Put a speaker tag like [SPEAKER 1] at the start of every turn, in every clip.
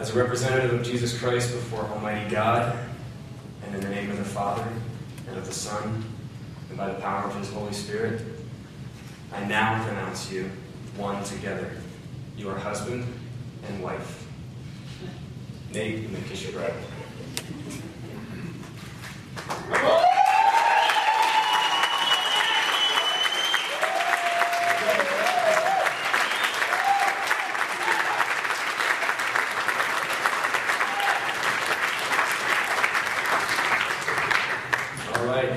[SPEAKER 1] As a representative of Jesus Christ before Almighty God, and in the name of the Father, and of the Son, and by the power of His Holy Spirit, I now pronounce you one together. You are husband and wife. Nate, you kiss your bride.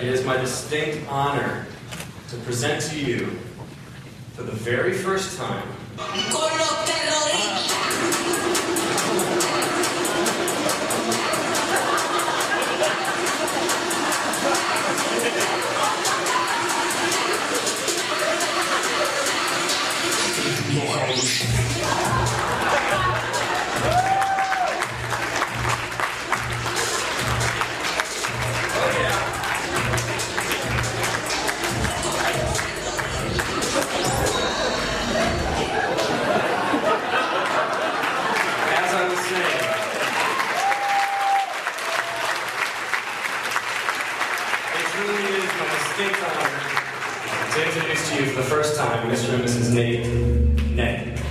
[SPEAKER 1] It is my distinct honor to present to you, for the very first time, is my honor to introduce to you for the first time Mr. and Mrs. Nate Ned.